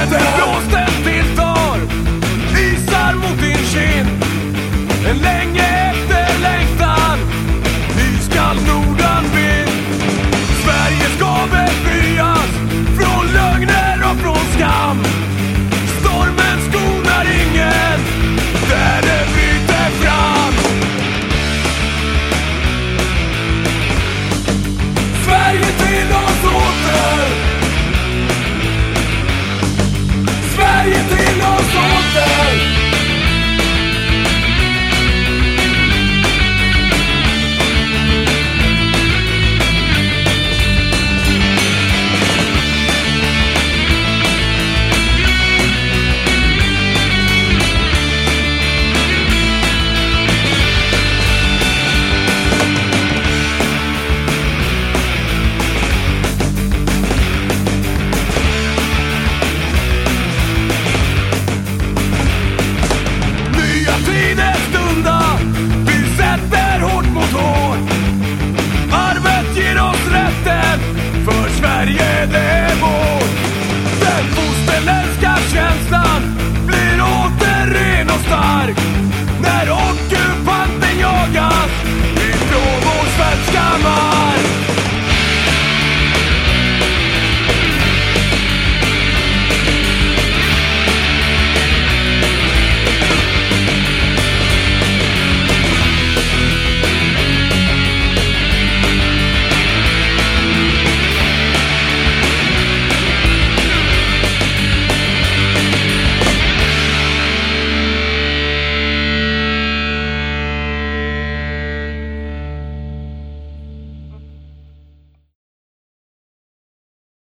kläder Blåsten vildar, isar mot din kind. En länge i nästa stunda. Vi sätter hårt mot hårt. Arvet ger oss rätten, för Sverige det är vårt. Den fosterländska känslan